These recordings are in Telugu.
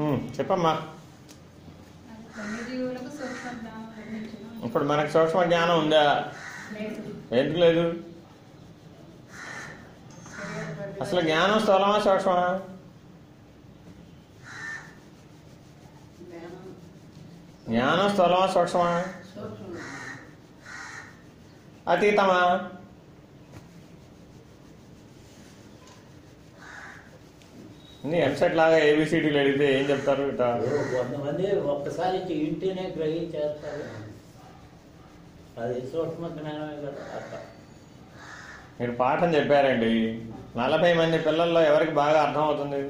చెప్పమ్మా. ఇప్పుడు మనకు సూక్ష్మ జ్ఞానం ఉందా? ఎందుకు లేదు? అసలు జ్ఞానం స్థూలమా సూక్ష్మమా? జ్ఞానం స్థూలమా సూక్ష్మమా? అతీతమా? నీ ఎంసెట్ లాగా ఏబిసిడీలు అడిగితే ఏం చెప్తారు ఇట ఇప్పుడు కొంతమంది ఒక్కసారి ఇంటినే గ్రహించేస్తారు. అది సూక్ష్మ జ్ఞానమే కదా మీరు పాఠం చెప్పారండి. నలభై మంది పిల్లల్లో ఎవరికి బాగా అర్థం అవుతుంది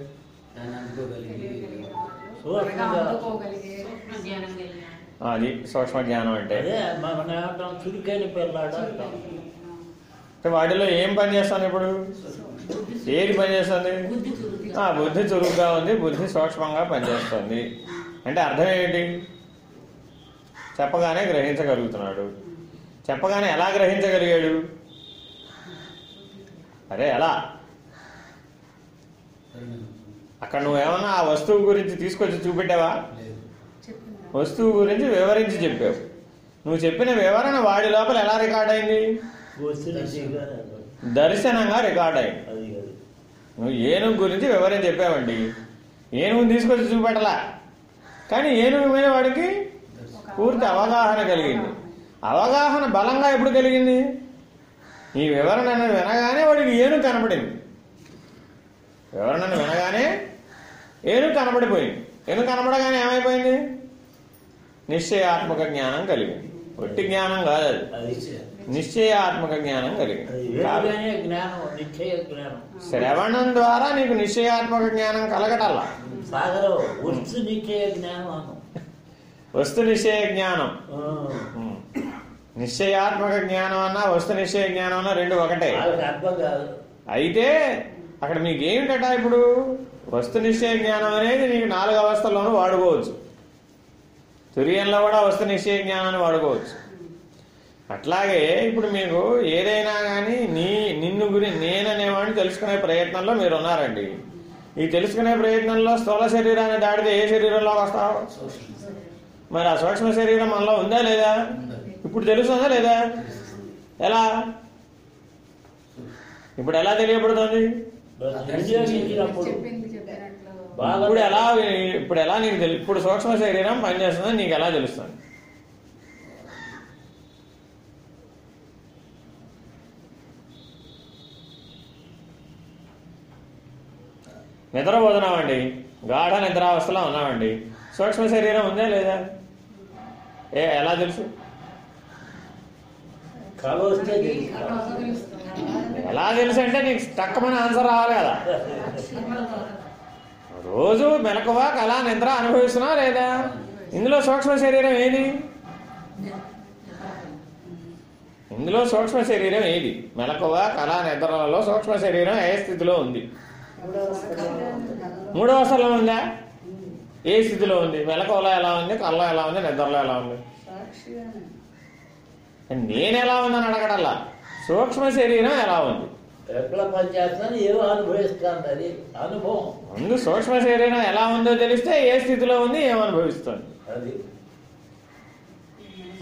అది సూక్ష్మ జ్ఞానం అంటే. వాటిలో ఏం పని చేస్తాను ఇప్పుడు? ఏది పని చేస్తుంది? ఆ, బుద్ధి చురుగ్గా ఉంది బుద్ధి సూక్ష్మంగా పనిచేస్తుంది. అంటే అర్థం ఏంటి? చెప్పగానే గ్రహించగలుగుతున్నాడు. చెప్పగానే ఎలా గ్రహించగలిగాడు? అరే ఎలా? అక్కడ నువ్వేమన్నా ఆ వస్తువు గురించి తీసుకొచ్చి చూపెట్టావా? వస్తువు గురించి వివరించి చెప్పావు. నువ్వు చెప్పిన వివరణ వాడి లోపల ఎలా రికార్డ్ అయింది. దర్శనంగా రికార్డ్ అయింది. నువ్వు ఏనుగు గురించి వివరం చెప్పావండి. ఏనుగుని తీసుకొచ్చి చూపెట్టలా. కానీ ఏనుగు మీద వాడికి పూర్తి అవగాహన కలిగింది. అవగాహన బలంగా ఎప్పుడు కలిగింది? ఈ వివరణ వినగానే వాడికి ఏనుగు కనపడింది. వివరణను వినగానే ఏనుగు కనపడిపోయింది. ఏనుగు కనపడగానే ఏమైపోయింది? నిశ్చయాత్మక జ్ఞానం కలిగింది. ఒట్టి జ్ఞానం కాదు అది. నిశ్చయాత్మక జ్ఞానం కలిగింది. శ్రవణం ద్వారా నీకు నిశ్చయాత్మక జ్ఞానం కలగటల్లా. వస్తు నిశ్చయ జ్ఞానం వస్తు నిశ్చయ జ్ఞానం. నిశ్చయాత్మక జ్ఞానం అన్నా వస్తు నిశ్చయ జ్ఞానం అన్నా రెండు ఒకటే. అయితే అక్కడ మీకు ఏమిటట ఇప్పుడు? వస్తు నిశ్చయ జ్ఞానం అనేది నీకు నాలుగు అవస్థల్లోనూ వాడుకోవచ్చు. తురియంలో కూడా వస్తు నిశ్చయ జ్ఞానాన్ని వాడుకోవచ్చు. అట్లాగే ఇప్పుడు మీకు ఏదైనా కానీ నీ నిన్ను గురి నేననేవాడిని తెలుసుకునే ప్రయత్నంలో మీరు ఉన్నారండి. ఈ తెలుసుకునే ప్రయత్నంలో స్థూల శరీరాన్ని దాటితే ఏ శరీరంలోకి వస్తావు? మరి ఆ సూక్ష్మ శరీరం మనలో ఉందా లేదా? ఇప్పుడు తెలుస్తుందా లేదా? ఎలా? ఇప్పుడు ఎలా తెలియబడుతుంది? ఇప్పుడు ఎలా ఇప్పుడు ఎలా నీకు ఇప్పుడు సూక్ష్మ శరీరం పనిచేస్తుందో నీకు ఎలా తెలుస్తుంది? నిద్రపోతున్నామండి. గాఢ నిద్రావస్థలో ఉన్నామండి. సూక్ష్మ శరీరం ఉందా లేదా? ఏ ఎలా తెలుసు. ఎలా తెలుసు అంటే నీకు తక్కువమైన ఆన్సర్ రావాలి కదా. రోజు మెలకువ కళ నిద్ర అనుభవిస్తున్నావా లేదా? ఇందులో సూక్ష్మ శరీరం ఏది? ఇందులో సూక్ష్మ శరీరం ఏది? మెలకువ కళ నిద్రలలో సూక్ష్మ శరీరం ఏ స్థితిలో ఉంది? మూడో అవసరంలో ఉందా? ఏ స్థితిలో ఉంది? మెలకువలో ఎలా ఉంది? కళ్ళలో ఎలా ఉంది? నిద్రలో ఎలా ఉంది? నేను ఎలా ఉందని అడగడల్లా? సూక్ష్మ శరీరం ఎలా ఉంది? ముందు సూక్ష్మ శరీరం ఎలా ఉందో తెలిస్తే ఏ స్థితిలో ఉంది ఏమనుభవిస్తుంది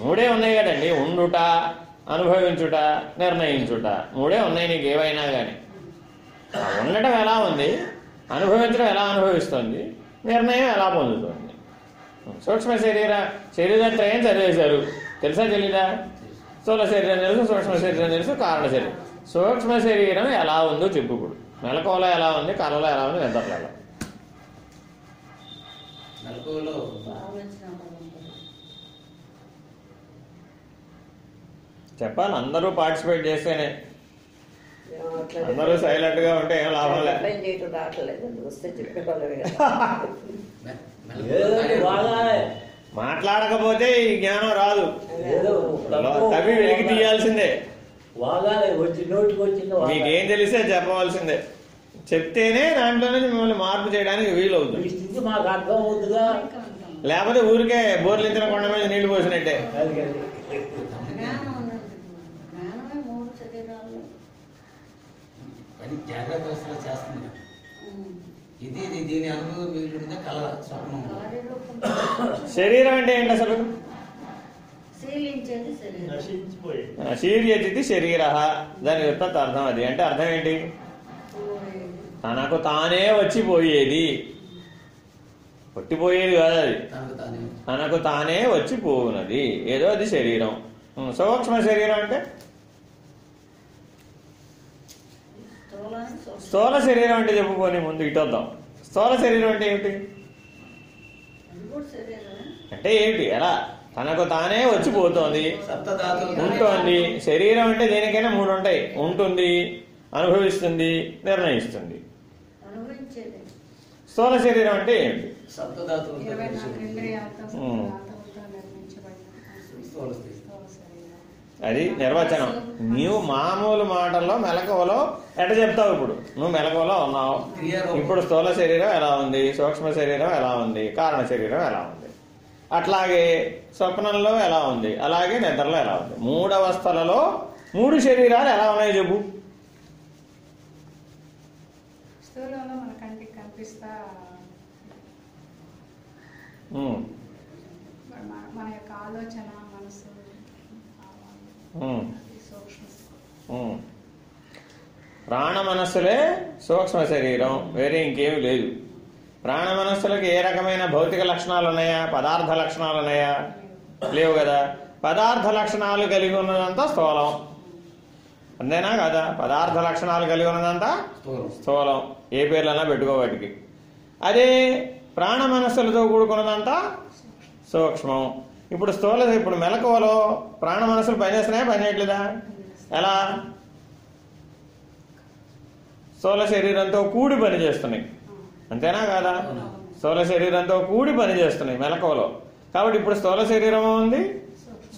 మూడే ఉన్నాయి కదండి. ఉండుట అనుభవించుట నిర్ణయించుట. మూడే ఉన్నాయి నీకు ఏవైనా కానీ ఉండటం ఎలా ఉంది? అనుభవించడం ఎలా అనుభవిస్తుంది? నిర్ణయం ఎలా పొందుతుంది? సూక్ష్మ శరీర శరీరత్రయం చదివేశారు. తెలుసా తెలీదా? స్థూల శరీరం తెలుసు సూక్ష్మ శరీరం తెలుసు కారణ శరీరం. సూక్ష్మ శరీరం ఎలా ఉందో చెప్పు ఇప్పుడు. మెలకువలో ఎలా ఉంది? కళలో ఎలా ఉంది? నిద్రలో చెప్పాలి అందరూ పార్టిసిపేట్ చేస్తేనే అందరూ సైలెంట్గా ఉంటే ఏం లాభం లేదు రావట్లేదు. వస్తే మాట్లాడకపోతే ఈ జ్ఞానం రాదు. తవి వెలికి తీయాల్సిందే. మీకేం తెలిస్తే చెప్పవలసిందే. చెప్తేనే దాంట్లో నుంచి మిమ్మల్ని మార్పు చేయడానికి వీలు ఈ అవుతుంది స్థితి మాకు అర్థం అవుతుందా లేకపోతే ఊరికే బోర్లించిన కొండ మీద నీళ్ళు పోసినట్టే అది కాదు. జ్ఞానం ఉన్నది జ్ఞానమే మూడు పని జాగ్రత్త చేస్తుంది. ఇది ఇది దీని అనుభవం మిగిలిందే కళ స్వప్నం. శరీరం అంటే ఏంటి అసలు? శీర్యతిథి శరీర. దాని ఉత్పత్తి అర్థం అది. అంటే అర్థం ఏంటి. తనకు తానే వచ్చిపోయేది. పొట్టిపోయేది కాదు అది. తనకు తానే తనకు తానే వచ్చిపోవునది. ఏదో అది శరీరం. సూక్ష్మ శరీరం అంటే స్థూలాన్ని సూక్ష్మ- స్థూల శరీరం అంటే చెప్పుకొని ముందు ఇటు వద్దాం. స్థూల శరీరం అంటే ఏమిటి? అంటే ఏమిటి? ఎలా? తనకు తానే వచ్చిపోతోంది. ఉంటుంది. శరీరం అంటే దేనికైనా మూడు ఉంటాయి. ఉంటుంది అనుభవిస్తుంది నిర్ణయిస్తుంది. అనుభవించేది స్థూల శరీరం అంటే ఏమిటి? అది నిర్వచనం. నీవు మామూలు మాటల్లో మెలకువలో ఎట చెప్తావు ఇప్పుడు? నువ్వు మెలకువలో ఉన్నావు. ఇప్పుడు స్థూల శరీరం ఎలా ఉంది? సూక్ష్మ శరీరం ఎలా ఉంది? కారణ శరీరం ఎలా ఉంది? అట్లాగే స్వప్నంలో ఎలా ఉంది? అలాగే నిద్రలో ఎలా ఉంది? మూడు అవస్థలలో మూడు శరీరాలు ఎలా ఉన్నాయో చెప్పు. స్థూలంలో మన కంటికి కనిపిస్తా ఉమ్, మన మన యొక్క ఆలోచన మనసు భావాలు, ఉమ్, అది సూక్ష్మ స్థితి. ఉమ్. ప్రాణ మనస్సులే సూక్ష్మ శరీరం వేరే ఇంకేమీ లేదు. ప్రాణ మనస్సులకు ఏ రకమైన భౌతిక లక్షణాలు ఉన్నాయా? పదార్థ లక్షణాలు ఉన్నాయా? లేవు కదా. పదార్థ లక్షణాలు కలిగి ఉన్నదంతా స్థూలం. అంతేనా కదా? పదార్థ లక్షణాలు కలిగి ఉన్నదంతా స్థూలం. ఏ పేర్లన్నా పెట్టుకో వాటికి. అదే ప్రాణ మనస్సులతో కూడుకున్నదంతా సూక్ష్మం. ఇప్పుడు స్థూల ఇప్పుడు మెలకువలో ప్రాణ మనస్సులు పనిచేస్తున్నాయా? పనిచేయట్లేదా? ఎలా? స్థూల శరీరంతో కూడి పనిచేస్తున్నాయి. అంతేనా కాదా? స్థూల శరీరంతో కూడి పనిచేస్తున్నాయి మెలకువలో. కాబట్టి ఇప్పుడు స్థూల శరీరం ఉంది?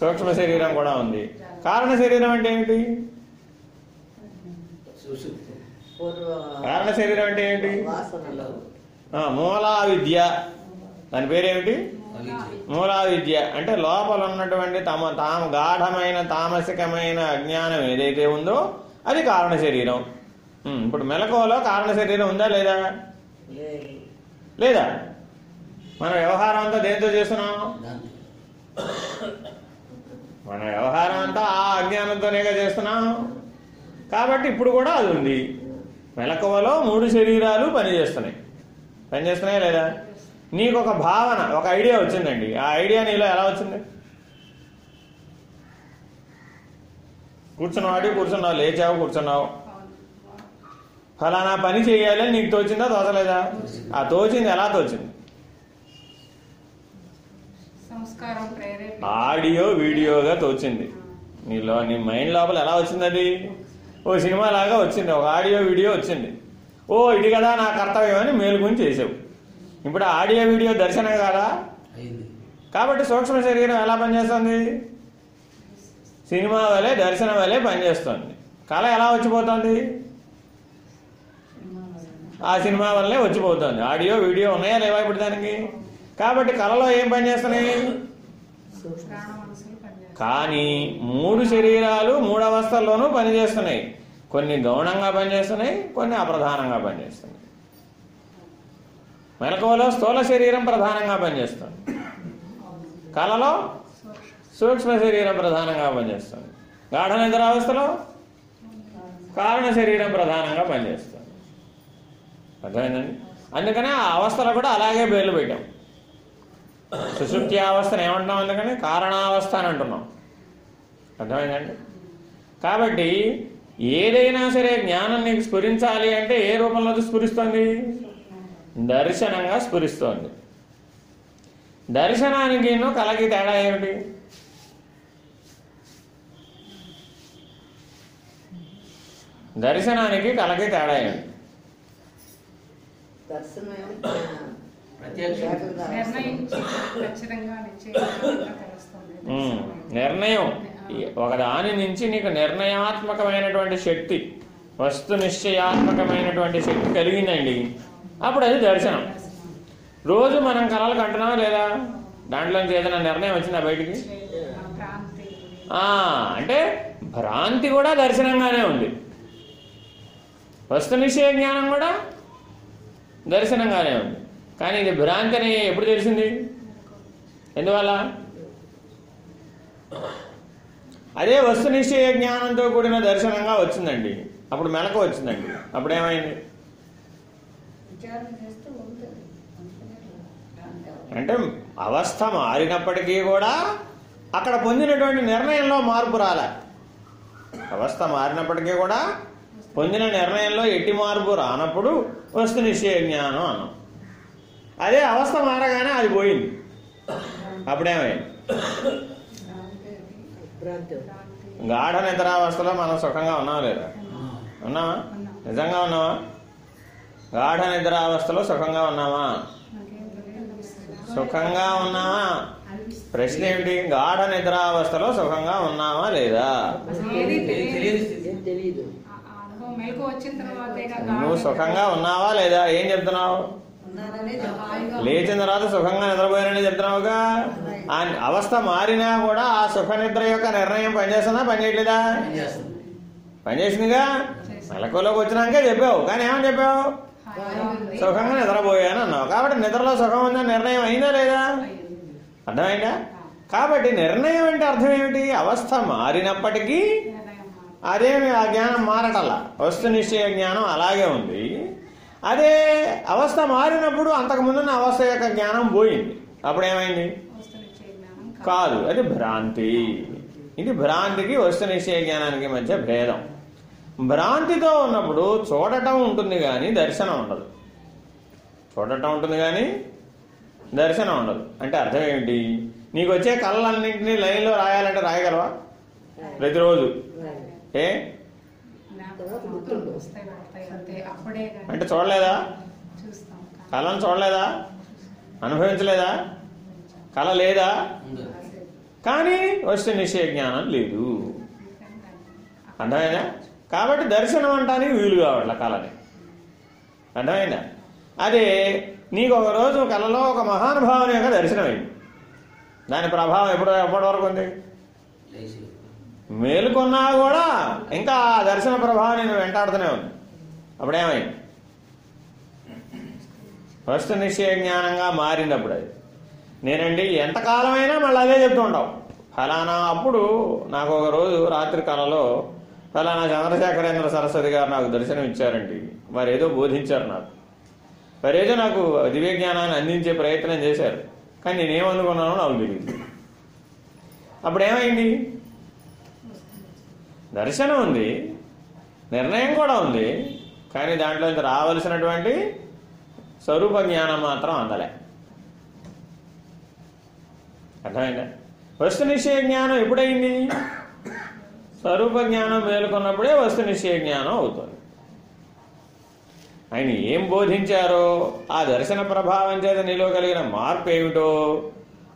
సూక్ష్మ శరీరం కూడా ఉంది. కారణ శరీరం అంటే ఏమిటి? కారణ శరీరం అంటే ఏంటి మూలా విద్య దాని పేరేమిటి? మూలా విద్య అంటే లోపల ఉన్నటువంటి తమ తాము గాఢమైన తామసికమైన అజ్ఞానం ఏదైతే ఉందో అది కారణ శరీరం. ఇప్పుడు మెలకువలో కారణ శరీరం ఉందా లేదా? లేదు. మన వ్యవహారం అంతా దేంతో చేస్తున్నాం? మన వ్యవహారం అంతా ఆ అజ్ఞానంతోనేగా చేస్తున్నాం. కాబట్టి ఇప్పుడు కూడా అది ఉంది. మెలకువలో మూడు శరీరాలు పనిచేస్తున్నాయి. పనిచేస్తున్నాయా లేదా? నీకు ఒక భావన ఒక ఐడియా వచ్చిందండి. ఆ ఐడియా నీలో ఎలా వచ్చింది? కూర్చున్నవాడి కూర్చున్నావు? లేచావు? కూర్చున్నావు. ఫలానా పని చేయాలి నీకు తోచిందా తోచలేదా? ఆ తోచింది ఎలా తోచింది? ఆడియో వీడియోగా తోచింది. నీలో నీ మైండ్ లోపల ఎలా వచ్చింది అది ఓ సినిమా లాగా వచ్చింది ఒక ఆడియో వీడియో వచ్చింది. ఓ ఇది కదా నా కర్తవ్యం అని మేలుకొని చేసావు. ఇప్పుడు ఆడియో వీడియో దర్శనం కాదా? కాబట్టి సూక్ష్మ శరీరం ఎలా పనిచేస్తుంది? సినిమా వలె దర్శనం వలె పనిచేస్తుంది. కళ ఎలా వచ్చిపోతుంది? ఆ సినిమా వల్లే వచ్చిపోతుంది. ఆడియో వీడియో ఉన్నాయా లేవా ఇప్పుడు దానికి? కాబట్టి కళలో ఏం పనిచేస్తున్నాయి. కానీ మూడు శరీరాలు మూడు అవస్థల్లోనూ పనిచేస్తున్నాయి. కొన్ని గౌణంగా పనిచేస్తున్నాయి కొన్ని అప్రధానంగా పనిచేస్తున్నాయి. మెలకువలో స్థూల శరీరం ప్రధానంగా పనిచేస్తుంది. కళలో సూక్ష్మ శరీరం ప్రధానంగా పనిచేస్తుంది. గాఢ నిద్రావస్థలో కారణ శరీరం ప్రధానంగా పనిచేస్తుంది. అర్థమైందండి? అందుకనే ఆ అవస్థలో కూడా అలాగే పేర్లు పెట్టాం. సుషుప్తి అవస్థను ఏమంటున్నాం అందుకని? కారణావస్థ అని అంటున్నాం. అర్థమైందండి? కాబట్టి ఏదైనా సరే జ్ఞానం నీకు స్ఫురించాలి అంటే ఏ రూపంలో స్ఫురిస్తుంది? దర్శనంగా స్ఫురిస్తోంది. దర్శనానికి కలకి తేడా ఏమిటి? దర్శనానికి కలకి తేడా ఏమిటి? నిర్ణయం. ఈ- ఒక దాని నుంచి నీకు నిర్ణయాత్మకమైనటువంటి శక్తి వస్తు నిశ్చయాత్మకమైనటువంటి శక్తి కలిగిందండి. అప్పుడు అది దర్శనం. రోజు మనం కళలు కంటున్నామా లేదా? దాంట్లో ఏదైనా నిర్ణయం వచ్చిందా బయటికి? అంటే భ్రాంతి కూడా దర్శనంగానే ఉంది. వస్తు నిశ్చయ జ్ఞానం కూడా దర్శనంగానే ఉంది. కానీ ఇది భ్రాంతి అని ఎప్పుడు తెలిసింది? ఎందువల్ల? అదే వస్తు నిశ్చయ జ్ఞానంతో కూడిన దర్శనంగా వచ్చిందండి. అప్పుడు మెలకు వచ్చిందండి. అప్పుడేమైంది? చేస్తూ ఉంటుంది. అంటే అవస్థ మారినప్పటికీ కూడా అక్కడ పొందినటువంటి నిర్ణయంలో మార్పు రాలే. అవస్థ మారినప్పటికీ కూడా పొందిన నిర్ణయంలో ఎట్టి మార్పు రానప్పుడు వస్తు నిశ్చయ జ్ఞానం అన్నాం. అదే అవస్థ మారగానే అది పోయింది. అప్పుడేమైంది? గాఢ నిద్రావస్థలో మనం సుఖంగా ఉన్నావా లేదా? ఉన్నావా నిజంగా ఉన్నావా గాఢ నిద్రావస్థలో సుఖంగా తెలియదు సుఖంగా ఉన్నావా? ప్రశ్న ఏమిటి? గాఢ నిద్రావస్థలో సుఖంగా ఉన్నావా లేదా? నువ్వు సుఖంగా ఉన్నావా లేదా? ఏం చెప్తున్నావు? లేచిన తర్వాత సుఖంగా నిద్రపోయానని చెప్తున్నావుగా? ఆ అవస్థ మారినా కూడా ఆ సుఖ నిద్ర యొక్క నిర్ణయం పనిచేస్తుందా? పనిచేయట్లేదా? పనిచేసిందిగా? మెలకులోకి వచ్చినాకే చెప్పావు. కానీ ఏమని చెప్పావు? సుఖంగా నిద్రపోయాను అన్నావు. కాబట్టి నిద్రలో సుఖం ఉందని నిర్ణయం అయిందా లేదా? అర్థమైందా? కాబట్టి నిర్ణయం అంటే అర్థం ఏమిటి? అవస్థ మారినప్పటికీ అదేమి ఆ జ్ఞానం మారటల్లా వస్తు నిశ్చయ జ్ఞానం అలాగే ఉంది. అదే అవస్థ మారినప్పుడు అంతకుముందున్న అవస్థ యొక్క జ్ఞానం పోయింది. అప్పుడేమైంది? కాదు. అది భ్రాంతి. ఇది భ్రాంతికి వస్తు నిశ్చయ జ్ఞానానికి మధ్య భేదం. భ్రాంతితో ఉన్నప్పుడు చూడటం ఉంటుంది కానీ దర్శనం ఉండదు. చూడటం ఉంటుంది కానీ దర్శనం ఉండదు. అంటే అర్థం ఏమిటి నీకు వచ్చే కళ్ళన్నింటినీ లైన్లో రాయాలంటే రాయగలవా? ప్రతిరోజు. ఏ? అంటే చూడలేదా? కళను చూడలేదా? అనుభవించలేదా? కళ లేదా? కానీ వస్తు నిశ్చయ జ్ఞానం లేదు. అర్థమైందా? కాబట్టి దర్శనం అంటానికి వీలు కావట్ల కళని. అర్థమైందా? అదే నీకు ఒక రోజు కళలో ఒక మహానుభావుని యొక్క దర్శనమైంది. దాని ప్రభావం ఎప్పుడు ఎప్పటి వరకు ఉంది? మేలుకున్నా కూడా ఇంకా ఆ దర్శన ప్రభావం నేను వెంటాడుతూనే ఉంది అప్పుడేమైంది? ఫస్ట్ నిశ్చయ జ్ఞానంగా మారినప్పుడు అది. నేనండి ఎంతకాలమైనా మళ్ళీ అదే చెప్తూ ఉంటావు. ఫలానా అప్పుడు నాకు ఒక రోజు రాత్రి కళలో ఫలానా చంద్రశేఖరేంద్ర సరస్వతి గారు నాకు దర్శనం ఇచ్చారండి. మరేదో ఏదో బోధించారు నాకు. మరి ఏదో నాకు దివ్య జ్ఞానాన్ని అందించే ప్రయత్నం చేశారు. కానీ నేనేమనుకున్నానో నాకు తెలియదు అప్పుడు ఏమైంది దర్శనం ఉంది. నిర్ణయం కూడా ఉంది. కానీ దాంట్లో ఇంత రావలసినటువంటి స్వరూప జ్ఞానం మాత్రం అందలే. అర్థమైందా? వస్తు నిశ్చయ జ్ఞానం ఎప్పుడైంది? స్వరూప జ్ఞానం మేలుకున్నప్పుడే వస్తు నిశ్చయ జ్ఞానం అవుతుంది. ఆయన ఏం బోధించారో ఆ దర్శన ప్రభావం చేత నీలో కలిగిన మార్పు ఏమిటో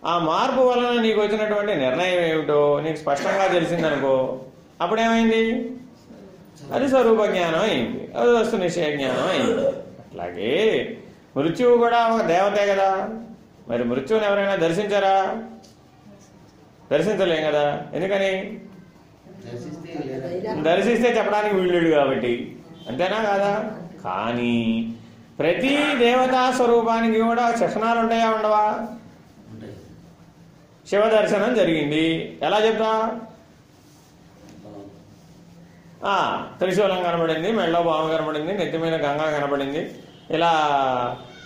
ఆ మార్పు వలన నీకు వచ్చినటువంటి నిర్ణయం ఏమిటో నీకు స్పష్టంగా తెలిసిందనుకో అప్పుడేమైంది? అది స్వరూప జ్ఞానం అయింది. అది వస్తు నిశ్చయ జ్ఞానం అయింది. అట్లాగే మృత్యువు కూడా ఒక దేవతే కదా. మరి మృత్యువుని ఎవరైనా దర్శించారా? దర్శించలేం కదా. ఎందుకని? దర్శిస్తే చెప్పడానికి వీళ్ళుడు కాబట్టి. అంతేనా కాదా? కానీ ప్రతి దేవతా స్వరూపానికి కూడా చిహ్నాలు ఉంటాయా ఉండవా? శివ దర్శనం జరిగింది. ఎలా చెప్తా? ఆ, త్రిశూలం కనబడింది మెళ్ళో పాము కనబడింది నెత్తి మీద గంగా కనబడింది. ఇలా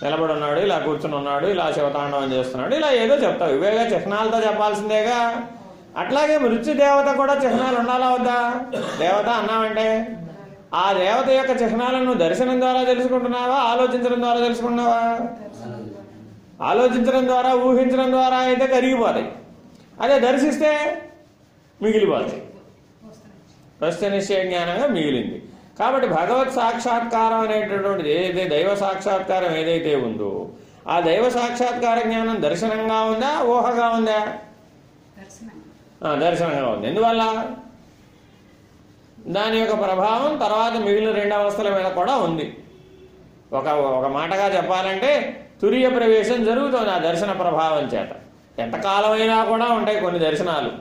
నిలబడి ఉన్నాడు ఇలా కూర్చుని ఉన్నాడు ఇలా శివతాండవం చేస్తున్నాడు ఇలా ఏదో చెప్తావు. ఇవేగా చిహ్నాలతో చెప్పాల్సిందేగా? అట్లాగే మృత్యు దేవత కూడా చిహ్నాలు ఉండాలా వద్దా? దేవత అన్నామంటే ఆ దేవత యొక్క చిహ్నాలను దర్శనం ద్వారా తెలుసుకుంటున్నావా? ఆలోచించడం ద్వారా తెలుసుకుంటున్నావా ఆలోచించడం ద్వారా ఊహించడం ద్వారా అయితే కరిగిపోతాయి. అదే దర్శిస్తే మిగిలిపోతాయి. ప్రశ్న నిశ్చయ జ్ఞానంగా మిగిలింది. కాబట్టి భగవత్ సాక్షాత్కారం అనేటటువంటిది ఏదైతే దైవ సాక్షాత్కారం ఏదైతే ఉందో ఆ దైవ సాక్షాత్కార జ్ఞానం దర్శనంగా ఉందా ఊహగా ఉందా? దర్శనంగా ఉంది? ఎందువల్ల? దాని యొక్క ప్రభావం తర్వాత మిగిలిన రెండు అవస్థల మీద కూడా ఉంది. ఒక ఒక మాటగా చెప్పాలంటే తురియ ప్రవేశం జరుగుతుంది ఆ దర్శన ప్రభావం చేత. ఎంతకాలమైనా కూడా ఉంటాయి కొన్ని దర్శనాలు.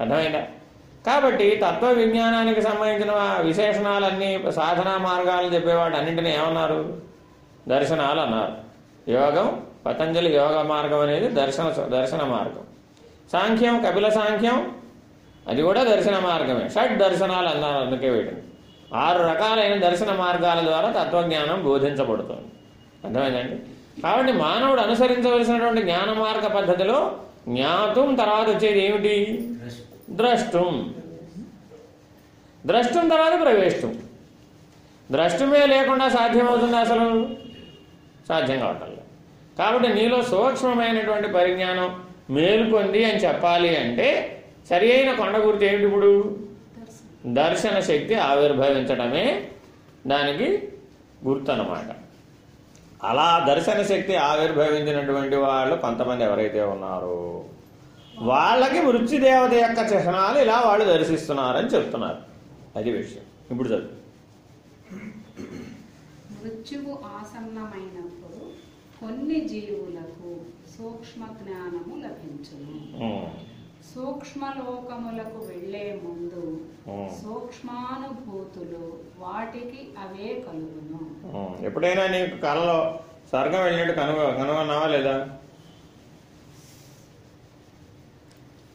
అర్థమైందా? కాబట్టి తత్వ విజ్ఞానానికి సంబంధించిన విశేషణాలన్నీ సాధనా మార్గాలు చెప్పేవాడు అన్నింటినీ ఏమన్నారు? దర్శనాలు అన్నారు. యోగం పతంజలి యోగ మార్గం అనేది దర్శన దర్శన మార్గం. సాంఖ్యం కపిల సాంఖ్యం అది కూడా దర్శన మార్గమే. షడ్ దర్శనాలు అన్నారు అందుకే వీటిని. ఆరు రకాలైన దర్శన మార్గాల ద్వారా తత్వజ్ఞానం బోధించబడుతుంది. అర్థమైందండి? కాబట్టి మానవుడు అనుసరించవలసినటువంటి జ్ఞాన మార్గ పద్ధతిలో జ్ఞాతం తర్వాత వచ్చేది ఏమిటి? ద్రష్టం. ద్రష్టం తర్వాత ప్రవేశం ద్రష్టమే లేకుండా సాధ్యమవుతుంది అసలు? సాధ్యం కావటం లేదు కాబట్టి నీలో సూక్ష్మమైనటువంటి పరిజ్ఞానం మేలుకొంది అని చెప్పాలి అంటే సరి అయిన కొండ గుర్తు ఏమిటి ఇప్పుడు? దర్శన శక్తి ఆవిర్భవించడమే దానికి గుర్తు అనమాట అలా దర్శన శక్తి ఆవిర్భవించినటువంటి వాళ్ళు కొంతమంది ఎవరైతే ఉన్నారో వాళ్ళకి మృత్యుదేవత యొక్క చిహ్నాలు ఇలా వాళ్ళు దర్శిస్తున్నారని చెప్తున్నారు. అది విషయం. ఇప్పుడు చదువు. మృత్యువు ఆసన్నమైనప్పుడు కొన్ని జీవులకు సూక్ష్మ జ్ఞానము లభించును సూక్ష్మలోకములకు వెళ్ళే ముందు సూక్ష్మానుభూతులు వాటికి అవే కలుగును. ఎప్పుడైనా నీకు కళలో స్వర్గం వెళ్ళినట్టు కనుగొ కనుగొన్నావా లేదా?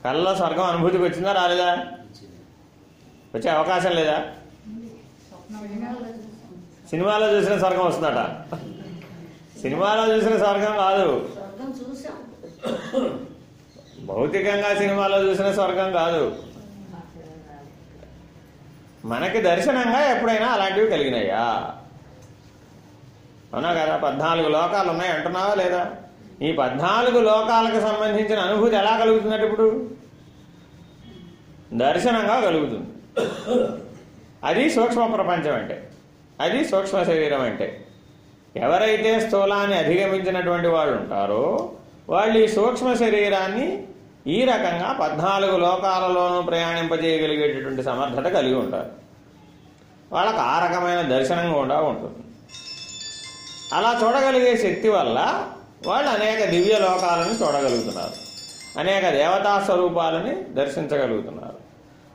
కళ్ళలో స్వర్గం అనుభూతికి వచ్చిందా రాలేదా? వచ్చే అవకాశం లేదా? సినిమాలో చూసిన స్వర్గం వస్తుందట. సినిమాలో చూసిన స్వర్గం కాదు స్వర్గం చూసాం. భౌతికంగా సినిమాలో చూసిన స్వర్గం కాదు. మనకి దర్శనంగా ఎప్పుడైనా అలాంటివి కలిగినాయా? అవునా కదా? పద్నాలుగు లోకాలు ఉన్నాయి అంటున్నావా లేదా? ఈ పద్నాలుగు లోకాలకు సంబంధించిన అనుభూతి ఎలా కలుగుతున్నట్టు ఇప్పుడు? దర్శనంగా కలుగుతుంది. అది సూక్ష్మ ప్రపంచం అంటే. అది సూక్ష్మ శరీరం అంటే. ఎవరైతే స్థూలాన్ని అధిగమించినటువంటి వాళ్ళు ఉంటారో వాళ్ళు ఈ సూక్ష్మ శరీరాన్ని ఈ రకంగా పద్నాలుగు లోకాలలోనూ ప్రయాణింపజేయగలిగేటటువంటి సమర్థత కలిగి ఉంటారు. వాళ్ళకు ఆ రకమైన దర్శనం కూడా ఉంటుంది. అలా చూడగలిగే శక్తి వల్ల వాళ్ళు అనేక దివ్య లోకాలను చూడగలుగుతున్నారు. అనేక దేవతా స్వరూపాలని దర్శించగలుగుతున్నారు.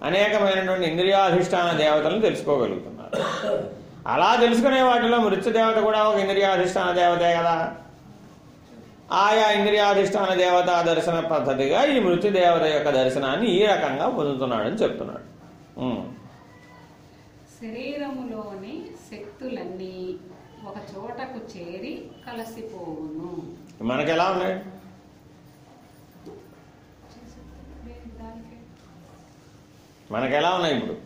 అనేకమైనటువంటి ఇంద్రియాధిష్టాన దేవతలను తెలుసుకోగలుగుతున్నారు. అలా తెలుసుకునే వాటిలో మృత్యుదేవత కూడా ఒక ఇంద్రియాధిష్టాన దేవతే కదా. ఆయా ఇంద్రియాధిష్టాన దేవతా దర్శన పద్ధతిగా ఈ మృత్యుదేవత యొక్క దర్శనాన్ని ఈ రకంగా పొందుతున్నాడని చెప్తున్నాడు. శరీరములోని శక్తులన్నీ ఒక చోటకు చేరి కలసిపోవును. మనకి ఎలా ఉన్నాయి? దానికి మనకి ఎలా ఉన్నాయి ఇప్పుడు?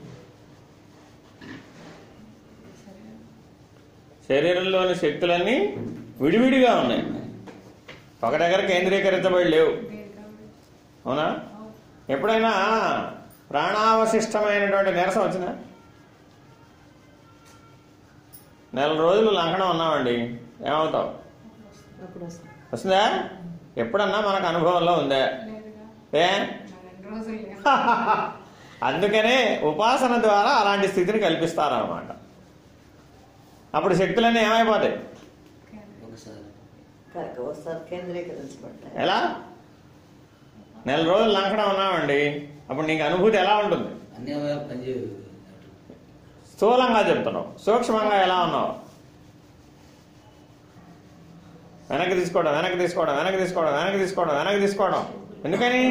శరీరంలోని శక్తులన్నీ విడివిడిగా ఉన్నాయి. ఒక దగ్గర కేంద్రీకరించబడి లేవు. అవునా? ఎప్పుడైనా ప్రాణావశిష్టమైనటువంటి నీరసం వచ్చిందా? నెల రోజులు లంకణం ఉన్నామండి. ఏమవుతావు? వస్తుందా? ఎప్పుడన్నా మనకు అనుభవంలో ఉందా? ఏ. అందుకనే ఉపాసన ద్వారా అలాంటి స్థితిని కల్పిస్తారన్నమాట. అప్పుడు శక్తులన్నీ ఏమైపోతాయి? ఎలా? నెల రోజులు లంకడం ఉన్నామండి. అప్పుడు నీకు అనుభూతి ఎలా ఉంటుంది? స్థూలంగా చెప్తున్నావు. సూక్ష్మంగా ఎలా ఉన్నావు? వెనక్కి తీసుకోవడం వెనక్కి తీసుకోవడం వెనక్కి తీసుకోవడం వెనక్కి తీసుకోవడం వెనక్కి తీసుకోవడం. ఎందుకని?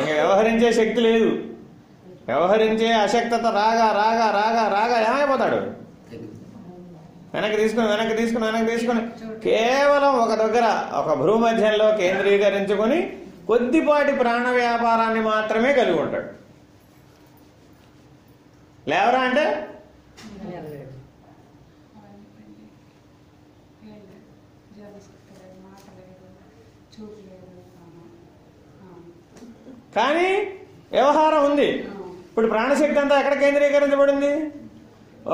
ఇంక వ్యవహరించే శక్తి లేదు. వ్యవహరించే అశక్తత రాగా రాగా రాగా రాగా ఏమైపోతాడు? వెనక్కి తీసుకుని వెనక్కి తీసుకుని వెనక్కి తీసుకుని. కేవలం ఒక దగ్గర ఒక భూమధ్యంలో కేంద్రీకరించుకొని కొద్దిపాటి ప్రాణ వ్యాపారాన్ని మాత్రమే కలిగి ఉంటాడు. లేవరా అంటే? కానీ వ్యవహారం ఉంది. ఇప్పుడు ప్రాణశక్తి అంతా ఎక్కడ కేంద్రీకరించబడింది?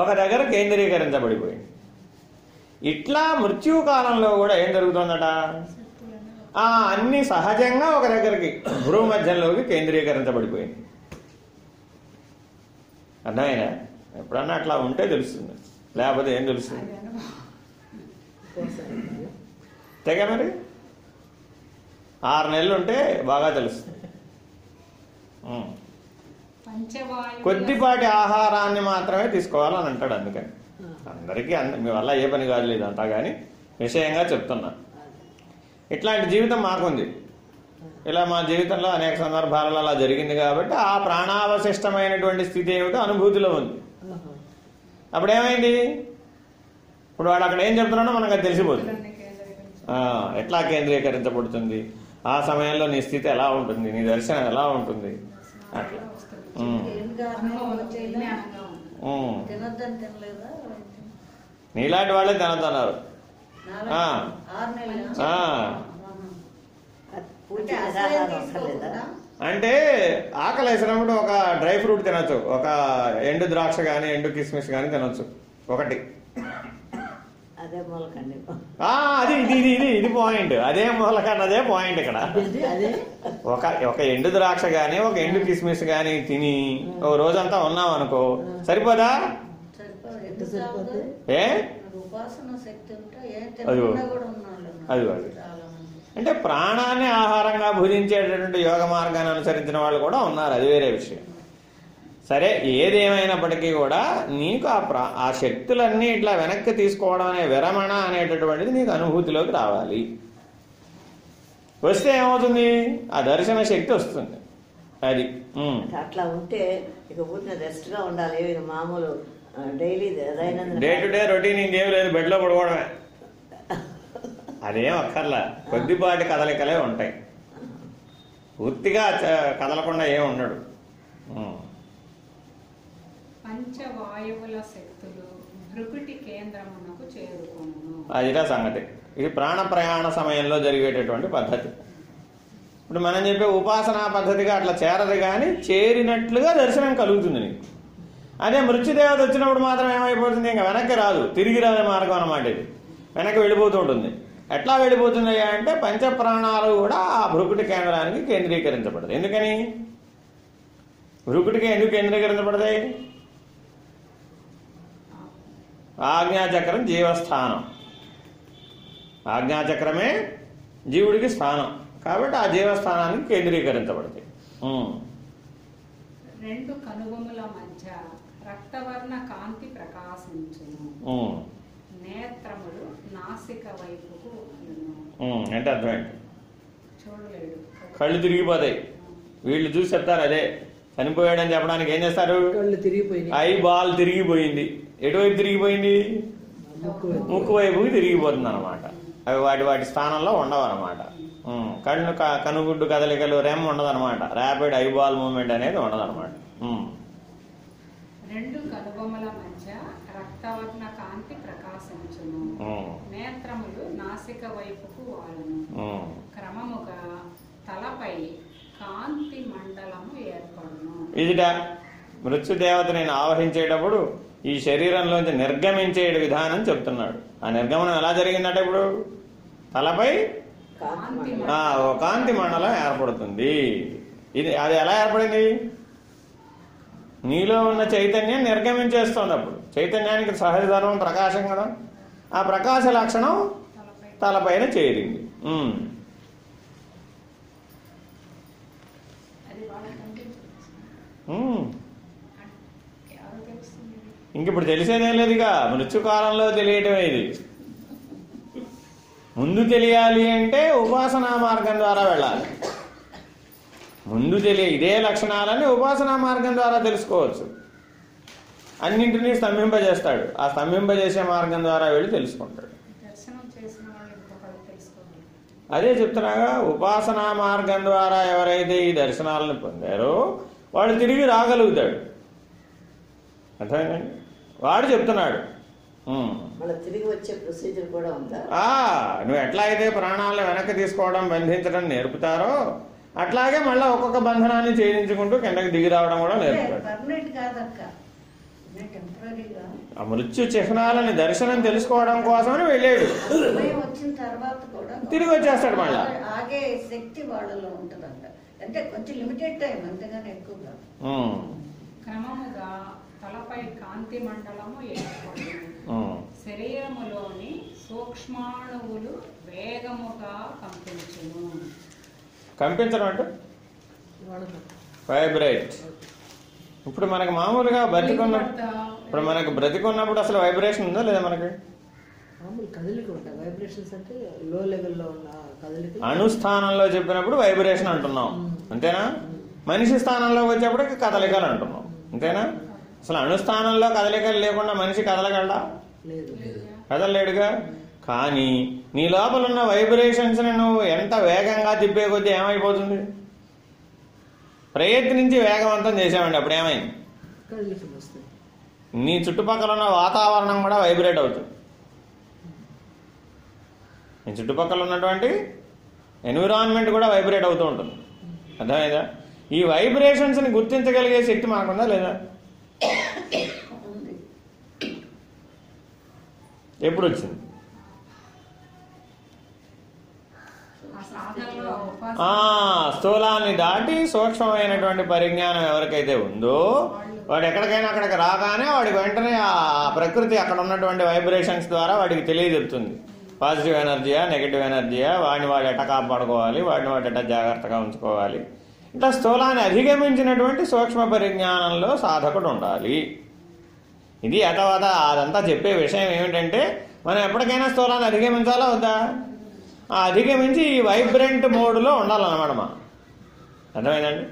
ఒక దగ్గర కేంద్రీకరించబడిపోయింది. ఇట్లా మృత్యు కాలంలో కూడా ఏం జరుగుతుందట? ఆ అన్ని సహజంగా ఒక దగ్గరికి భూమధ్యంలోకి కేంద్రీకరించబడిపోయింది. అర్థమైనా ఎప్పుడన్నా అట్లా ఉంటే తెలుస్తుంది. లేకపోతే ఏం తెలుస్తుంది? తెగ మరి? ఆరు నెలలు ఉంటే బాగా తెలుస్తుంది. కొద్దిపాటి ఆహారాన్ని మాత్రమే తీసుకోవాలని అంటాడు అందుకని. అందరికీ అంద మీ వల్ల ఏ పని కాదు ఇదంతా కానీ విషయంగా చెప్తున్నా. ఇట్లాంటి జీవితం మాకుంది. ఇలా మా జీవితంలో అనేక సందర్భాలలో అలా జరిగింది కాబట్టి ఆ ప్రాణావశిష్టమైనటువంటి స్థితి ఏమిటో అనుభూతిలో ఉంది. అప్పుడు ఏమైంది ఇప్పుడు వాడు అక్కడ ఏం చెప్తున్నాడో మనకు అది తెలిసిపోతుంది. ఎట్లా కేంద్రీకరించబడుతుంది? ఆ సమయంలో నీ స్థితి ఎలా ఉంటుంది? నీ దర్శనం ఎలా ఉంటుంది? అట్లా. నీలాంటి వాళ్ళే తినతున్నారు అంటే ఆకలి వేసినప్పుడు ఒక డ్రై ఫ్రూట్ తినొచ్చు. ఒక ఎండు ద్రాక్ష కానీ ఎండు కిస్మిస్ కానీ తినొచ్చు. ఒకటి. అదే మూలకండి. ఆ అది ఇది ఇది ఇది ఇది పాయింట్. అదే మూలకన్న అదే పాయింట్ ఇక్కడ. అదే? ఒక ఒక ఎండు ద్రాక్ష గాని ఒక ఎండు కిస్మిస్ గాని తిని ఓ రోజంతా ఉన్నాం అనుకో సరిపోదా సరిపోదు. ఎంత ఎందుకు సరిపోతుంది? కావద్దు? ఏ? అది. అంటే ప్రాణాన్ని ఆహారంగా భుజించేటటువంటి యోగ మార్గాన్ని అనుసరించిన వాళ్ళు కూడా ఉన్నారు. అది వేరే విషయం. సరే ఏదేమైనప్పటికీ కూడా నీకు ఆ ప్రా ఆ శక్తులన్నీ ఇట్లా వెనక్కి తీసుకోవడం అనే విరమణ అనేటటువంటిది నీకు అనుభూతిలోకి రావాలి. వస్తే ఏమవుతుంది? ఆ దర్శన శక్తి వస్తుంది. అది. అట్లా ఉంటే ఇక ఊరిన రెస్ట్గా ఉండాలి. మామూలు daily day to day routine ఇంకేం లేదు బెడ్లో పడుకోవడమే. అదేం అక్కర్లా. కొద్దిపాటి కదలికలే ఉంటాయి. పూర్తిగా కదలకుండా ఏం ఉండడు. ఉమ్. పంచవాయువుల శక్తులు భృకుటి కేంద్రమునకు చేరుకొను అదిరా సంగతి. ఇది ప్రాణ ప్రయాణ సమయంలో జరిగేటటువంటి పద్ధతి. ఇప్పుడు మనం చెప్పే ఉపాసనా పద్ధతిగా అట్లా చేరదు కానీ చేరినట్లుగా దర్శనం కలుగుతుంది నీకు. అదే మృత్యుదేవత వచ్చినప్పుడు మాత్రం ఏమైపోతుంది? ఇంకా వెనక్కి రాదు. తిరిగి రాని మార్గం అనమాట ఇది. వెనక్కి వెళ్ళిపోతూ ఉంటుంది. ఎట్లా వెళ్ళిపోతుంది అంటే పంచప్రాణాలు కూడా ఆ భృకుటి కేంద్రానికి కేంద్రీకరించబడదు ఎందుకని? భృకుటికి ఎందుకు కేంద్రీకరించబడతాయి? ఆజ్ఞాచక్రం జీవస్థానం. ఆజ్ఞాచక్రమే జీవుడికి స్థానం. కాబట్టి ఆ జీవస్థానానికి కేంద్రీకరించబడతాయి. రెండు కనుబొమ్మల మధ్య రక్తవర్ణ కాంతి ప్రకాశించును. నేత్రములు నాసిక వైపుకు. అంటే అర్థమైంది. చూడలేడు. కళ్ళు తిరిగిపోతాయి. వీళ్ళు చూసి చెప్తారు అదే చనిపోయాడని చెప్పడానికి ఏం చేస్తారు? ఐ బాల్ తిరిగిపోయింది. ఎటువైపు తిరిగిపోయింది? ముక్కు వైపుకి తిరిగిపోతుంది అనమాట అవి వాటి వాటి స్థానంలో ఉండవు అనమాట కళ్ళు క- కనుగుడ్డు కదలికలు రెమ్ ఉండదన్నమాట. ర్యాపిడ్ ఐబాల్ మూవ్మెంట్ అనేది ఉండదన్నమాట. ఉమ్. రెండు కనుబొమ్మల మధ్య రక్తవర్ణ కాంతి ప్రకాశించును. నేత్రములు నాసిక వైపుకు ఉమ్. క్రమముగా తలపై కాంతి మండలము ఏర్పడును. ఇదిట నేను ఆవహించేటప్పుడు ఈ శరీరంలోంచి నిర్గమించే విధానం చెప్తున్నాడు. ఆ నిర్గమనం ఎలా జరిగిందట ఇప్పుడు? తలపై కాంతి మండలం ఏర్పడుతుంది. ఇది అది ఎలా ఏర్పడింది? నీలో ఉన్న చైతన్యం నిర్గమించేస్తుంది అప్పుడు. చైతన్యానికి సహజ ధర్మం ప్రకాశం కదా. ఆ ప్రకాశ లక్షణం తలపైన చేరింది. ఇంక ఇప్పుడు తెలిసేదేం లేదుగా. మృత్యుకాలంలో తెలియటమే ఇది. ముందు తెలియాలి అంటే ఉపాసనా మార్గం ద్వారా వెళ్ళాలి. ముందు తెలియ ఇదే లక్షణాలని ఉపాసనా మార్గం ద్వారా తెలుసుకోవచ్చు. అన్నింటినీ స్తంభింపజేస్తాడు. ఆ స్తంభింపజేసే మార్గం ద్వారా వెళ్ళి తెలుసుకుంటాడు. అదే చెప్తున్నాగా ఉపాసనా మార్గం ద్వారా ఎవరైతే ఈ దర్శనాలను పొందారో వాడు తిరిగి రాగలుగుతాడు. అర్థమైందండి? వాడు చెప్తున్నాడు. ఉమ్. మళ్ళీ తిరిగి వచ్చే ప్రొసీజర్ కూడా ఉందా? ఆ నువ్వు ఎట్లా అయితే ప్రాణాలను వెనక్కి తీసుకోవడం బంధించడం నేర్పుతారో అట్లాగే మళ్ళీ ఒక్కొక్క బంధనాన్ని ఛేదించుకుంటూ కిందకి దిగి రావడం కూడా నేర్పుతాడు ఆ మృత్యు చిహ్నాలని దర్శనం తెలుసుకోవడం కోసమని వెళ్ళాడు. సమయం వచ్చిన తర్వాత కూడా తిరిగి వచ్చేస్తాడు మళ్ళా. ఆగే శక్తి వాళ్ళలో ఉంటుందంట. అంటే కొంచెం లిమిటెడ్ టైం అంతగానే ఎక్కువ కాదు. ఉమ్, క్రమముగా తలపై కాంతి మండలము. శరీరములోని సూక్ష్మాణువులు వేగముగా కంపించును. కంపించడం అంటే వైబ్రేట్ ఇప్పుడు మనకు మామూలుగా బ్రతికున్న ఇప్పుడు మనకు బ్రతికున్నప్పుడు అసలు వైబ్రేషన్ ఉందా లేదా మనకి? మామూలు కదలిక ఉంటాయి వైబ్రేషన్స్ అంటే లో లెవెల్లో ఉన్న కదలిక. అణుస్థానంలో చెప్పినప్పుడు వైబ్రేషన్ అంటున్నాం. అంతేనా? మనిషి స్థానంలోకి వచ్చేప్పటికి కదలికలు అంటున్నాం. అంతేనా? అసలు అణుస్థానంలో కదలికలు లేకుండా మనిషి కదలగలడా? లేదు. కదలలేడుగా? కానీ నీ లోపల ఉన్న వైబ్రేషన్స్ నువ్వు ఎంత వేగంగా తిప్పే కొద్దీ ఏమైపోతుంది? ప్రయత్నించి వేగవంతం చేసామండి అప్పుడు ఏమైంది? నీ చుట్టుపక్కల ఉన్న వాతావరణం కూడా వైబ్రేట్ అవుతుంది. నీ చుట్టుపక్కల ఉన్నటువంటి ఎన్విరాన్మెంట్ కూడా వైబ్రేట్ అవుతూ ఉంటుంది. అర్థమైందా? ఈ వైబ్రేషన్స్ని గుర్తించగలిగే శక్తి మనకుందా లేదా? ఎప్పుడు వచ్చింది? స్థూలాన్ని దాటి సూక్ష్మమైనటువంటి పరిజ్ఞానం ఎవరికైతే ఉందో వాడు ఎక్కడికైనా అక్కడికి రాగానే వాడికి వెంటనే ఆ ప్రకృతి అక్కడ ఉన్నటువంటి వైబ్రేషన్స్ ద్వారా వాడికి తెలియజెప్తుంది. పాజిటివ్ ఎనర్జీయా నెగిటివ్ ఎనర్జీయా వాడిని వాడు ఎట్ట కాపాడుకోవాలి వాడిని వాడు ఎట్ట జాగ్రత్తగా ఉంచుకోవాలి. ఇట్లా స్థూలాన్ని అధిగమించినటువంటి సూక్ష్మ పరిజ్ఞానంలో సాధకుడు ఉండాలి. ఇది యథవత అదంతా చెప్పే విషయం ఏమిటంటే మనం ఎప్పటికైనా స్థూలాన్ని అధిగమించాలా వద్దా? అధిగమించి ఈ వైబ్రెంట్ మోడ్లో ఉండాలన్నమాట మనం అర్థమైందండి?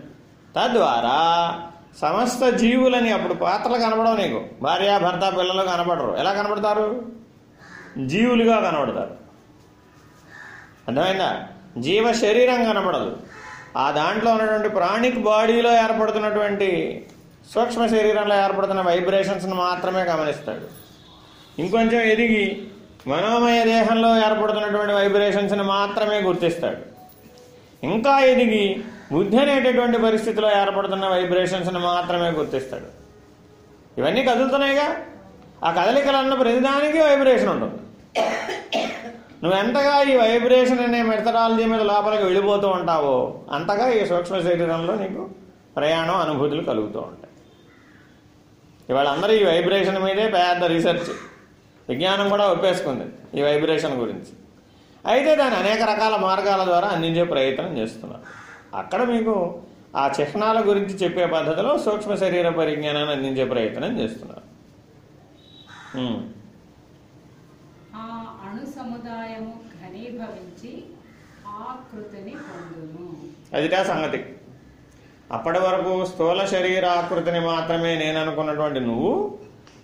తద్వారా సమస్త జీవులని అప్పుడు పాత్రలు కనపడవు నీకు. భార్య భర్త పిల్లలు కనపడరు ఎలా కనపడతారు జీవులుగా కనపడతారు అర్థమైందా? జీవ శరీరం కనపడదు ఆ దాంట్లో ఉన్నటువంటి ప్రాణిక్ బాడీలో ఏర్పడుతున్నటువంటి సూక్ష్మ శరీరంలో ఏర్పడుతున్న వైబ్రేషన్స్ని మాత్రమే గమనిస్తాడు. ఇంకొంచెం ఎదిగి మనోమయ దేహంలో ఏర్పడుతున్నటువంటి వైబ్రేషన్స్ని మాత్రమే గుర్తిస్తాడు. ఇంకా ఎదిగి బుద్ధి అనేటటువంటి పరిస్థితిలో ఏర్పడుతున్న వైబ్రేషన్స్ని మాత్రమే గుర్తిస్తాడు. ఇవన్నీ కదులుతున్నాయిగా. ఆ కదలికలన్న ప్రతిదానికి వైబ్రేషన్ ఉంటుంది. నువ్వు ఎంతగా ఈ వైబ్రేషన్ అనే మెథడాలజీ మీద లోపలికి వెళ్ళిపోతూ ఉంటావో అంతగా ఈ సూక్ష్మ శరీరంలో నీకు ప్రయాణం అనుభూతులు కలుగుతూ ఉంటాయి. ఇవాళ అందరూ ఈ వైబ్రేషన్ మీదే పెద్ద రీసెర్చ్ విజ్ఞానం కూడా ఒప్పేసుకుంది ఈ వైబ్రేషన్ గురించి. అయితే దాన్ని అనేక రకాల మార్గాల ద్వారా అందించే ప్రయత్నం చేస్తున్నారు. అక్కడ మీకు ఆ చిహ్నాల గురించి చెప్పే పద్ధతిలో సూక్ష్మ శరీర పరిజ్ఞానాన్ని అందించే ప్రయత్నం చేస్తున్నారు. ఉమ్. ఆ అణు సముదాయము ఘనీభవించి ఆకృతిని పొందును. అదిటా సంగతి. అప్పటి వరకు స్థూల శరీరాకృతిని మాత్రమే నేను అనుకున్నటువంటి నువ్వు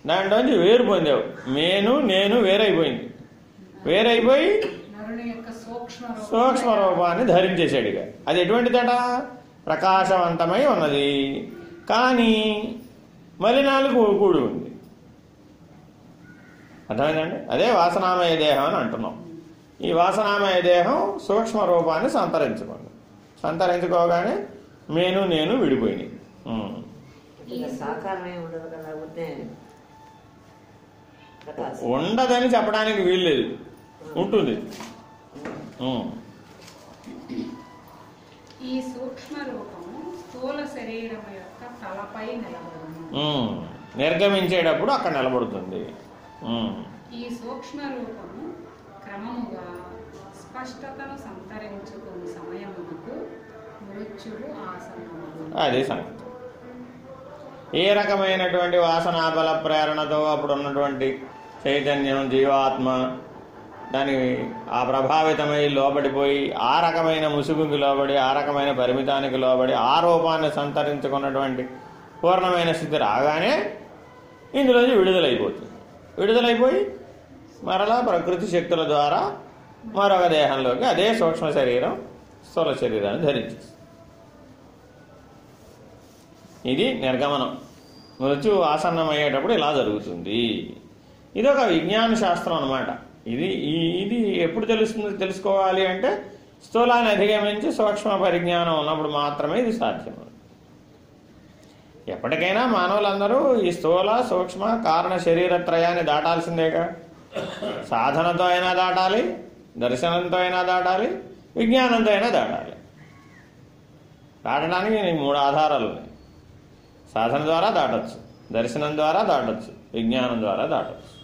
దాంట్లోంచి వేరు పొందావు. నేను నేను వేరైపోయింది. వేరైపోయి సూక్ష్మ రూపం సూక్ష్మ రూపాన్ని ధరించేశాడు ఇక. అది ఎటువంటిదట? ప్రకాశవంతమై ఉన్నది. కానీ మలినాలు కూ- కూడి ఉంది. అర్థమైందండి? అదే వాసనామయ దేహం అని అంటున్నాం. ఈ వాసనామయ దేహం సూక్ష్మ రూపాన్ని సంతరించుకుంది. సంతరించుకోగానే నేను నేను విడిపోయినాయి. ఉండదని చెప్పడానికి వీల్లేదు. ఉంటుంది. ఉమ్. ఈ సూక్ష్మ రూపము స్థూల శరీరం యొక్క తలపై నిలబడును. ఉమ్. నిర్గమించేటప్పుడు అక్కడ నిలబడుతుంది. ఉమ్. ఈ సూక్ష్మ రూపము క్రమముగా స్పష్టతను సంతరించుకుని సమయమునకు మృత్యువు ఆసనము అది సంగతి. ఏ రకమైనటువంటి వాసనాబల ప్రేరణతో అప్పుడు ఉన్నటువంటి చైతన్యం జీవాత్మ దాని ఆ ప్రభావితమై లోబడిపోయి ఆ రకమైన ముసుగుకి లోబడి ఆ రకమైన పరిమితానికి లోబడి ఆ రూపాన్ని సంతరించుకున్నటువంటి పూర్ణమైన స్థితి రాగానే ఇందులోంచి విడుదలైపోతుంది. విడుదలైపోయి మరలా ప్రకృతి శక్తుల ద్వారా మరొక దేహంలోకి అదే సూక్ష్మ శరీరం స్థూల శరీరాన్ని ధరించేస్తుంది. ఇది నిర్గమనం. మృత్యు ఆసన్నమయ్యేటప్పుడు ఇలా జరుగుతుంది. ఇది ఒక విజ్ఞాన శాస్త్రం అనమాట ఇది ఇది ఎప్పుడు తెలుస్తుంది తెలుసుకోవాలి అంటే స్థూలాన్ని అధిగమించి సూక్ష్మ పరిజ్ఞానం ఉన్నప్పుడు మాత్రమే ఇది సాధ్యం ఎప్పటికైనా మానవులందరూ ఈ స్థూల సూక్ష్మ కారణ శరీరత్రయాన్ని దాటాల్సిందేగా. సాధనతో అయినా దాటాలి దర్శనంతో అయినా దాటాలి విజ్ఞానంతో అయినా దాటాలి. దాటడానికి మూడు ఆధారాలు ఉన్నాయి. సాధన ద్వారా దాటచ్చు దర్శనం ద్వారా దాటచ్చు విజ్ఞానం ద్వారా దాటచ్చు.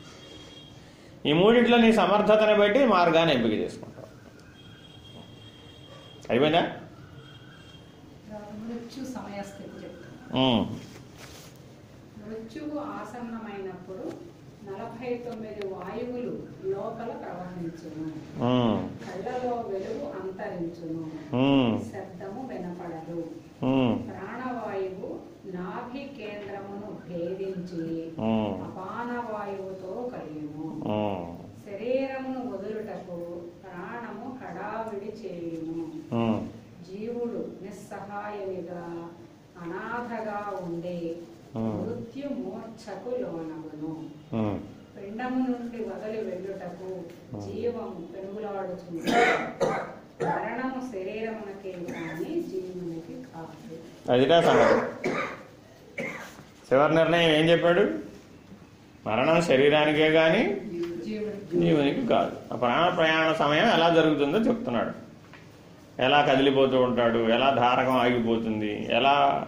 ఈ మూడిట్లో నీ సమర్థతని బట్టి మార్గాన్ని ఎంపిక చేసుకుంటావు. అయిపోయిందా. మృత్యువు ఆసన్నమైనప్పుడు నలభై తొమ్మిది వాయువులు లోపల ప్రవహించును. ఉమ్, కళ్ళలో వెలుగు అంతరించును. శబ్దము వినపడదు. ప్రాణవాయువు నాభి కేంద్రమును భేదించి ఉమ్, అపానవాయువుతో కలియును ఉమ్, శరీరమును వదులుటకు ప్రాణము హడావిడి చేయును ఉమ్, జీవుడు నిస్సహాయునిగా అనాథగా ఉండి Hmm. మృత్యు మూర్ఛకు లోనగును. పిండము నుండి వదిలి వెళ్ళుటకు జీవము పెరుగులాడుతుంది మరణము శరీరమునకే కానీ జీవునికి కాదు. అదిరా చివరి నిర్ణయం ఏం చెప్పాడు? మరణం శరీరానికే కానీ జీవునికి కాదు. ఆ ప్రాణ ప్రయాణ సమయం ఎలా జరుగుతుందో చెప్తున్నాడు. ఎలా కదిలిపోతూ ఉంటాడు ఎలా ధారకం ఆగిపోతుంది ఎలా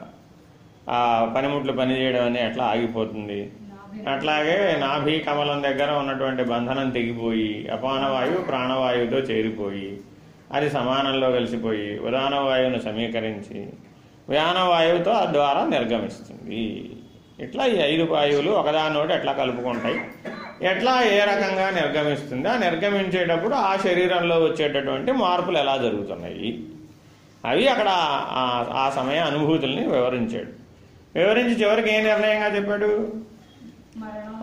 ఆ పనిముట్లు పనిచేయడం అని ఎట్లా ఆగిపోతుంది. అట్లాగే నాభి కమలం దగ్గర ఉన్నటువంటి బంధనం తెగిపోయి అపానవాయువు ప్రాణవాయువుతో చేరిపోయి అది సమానంలో కలిసిపోయి ఉదానవాయువును సమీకరించి వ్యానవాయువుతో ఆ ద్వారా నిర్గమిస్తుంది. ఇట్లా ఈ ఐదు వాయువులు ఒకదానోటి ఎట్లా కలుపుకుంటాయి. ఎట్లా ఏ రకంగా నిర్గమిస్తుంది? ఆ నిర్గమించేటప్పుడు ఆ శరీరంలో వచ్చేటటువంటి మార్పులు ఎలా జరుగుతున్నాయి? అవి అక్కడ ఆ- సమయ అనుభూతుల్ని వివరించాడు. వివరించి చివరికి ఏ నిర్ణయంగా చెప్పాడు?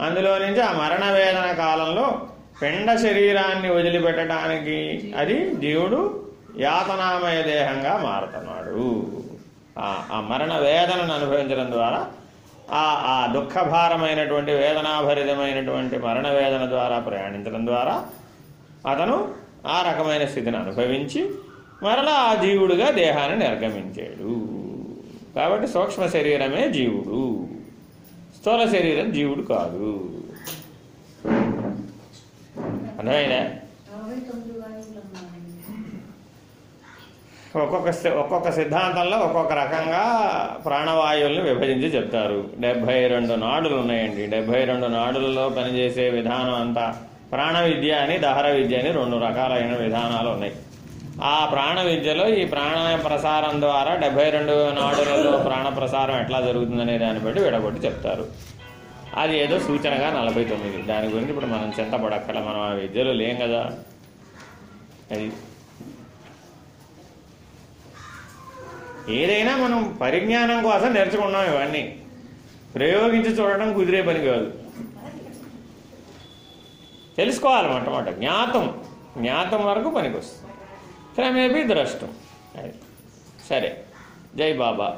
అందులో నుంచి ఆ మరణ వేదన కాలంలో పిండ శరీరాన్ని వదిలిపెట్టడానికి అది జీవుడు యాతనామయ దేహంగా మారుతున్నాడు. ఆ మరణ వేదనను అనుభవించడం ద్వారా ఆ ఆ దుఃఖభారమైనటువంటి వేదనాభరితమైనటువంటి మరణ వేదన ద్వారా ప్రయాణించడం ద్వారా అతను ఆ రకమైన స్థితిని అనుభవించి మరలా ఆ జీవుడుగా దేహాన్ని నిర్గమించాడు. కాబట్టి సూక్ష్మ శరీరమే జీవుడు. స్థూల శరీరం జీవుడు కాదు. అర్థమైనా నలభై తొమ్మిది వాయువులు అన్నారు ఒక్కొక్క ఒక్కొక్క సిద్ధాంతంలో ఒక్కొక్క రకంగా ప్రాణవాయువుల్ని విభజించి చెప్తారు. డెబ్బై రెండు నాడులు ఉన్నాయండి. డెబ్బై రెండు నాడులలో పనిచేసే విధానం అంతా ప్రాణ విద్య అని దహర విద్య అని రెండు రకాలైన విధానాలు ఉన్నాయి. ఆ ప్రాణ విద్యలో ఈ ప్రాణ ప్రసారం ద్వారా డెబ్బై రెండు నాడులలో ప్రాణ ప్రసారం ఎట్లా జరుగుతుందనే దాన్ని బట్టి విడగొట్టి చెప్తారు. అది ఏదో సూచనగా నలభై తొమ్మిది. దాని గురించి ఇప్పుడు మనం చింతపడక్కడ మనం ఆ విద్యలో లేం కదా. అది ఏదైనా మనం పరిజ్ఞానం కోసం నేర్చుకున్నాం ఇవన్నీ. ప్రయోగించి చూడడం కుదిరే పని కాదు. తెలుసుకోవాలి మొట్టమొదట. జ్ఞాతం. జ్ఞాతం వరకు పనికి వస్తుంది క్రమేపీ ద్రష్టం సరే. జై బాబా.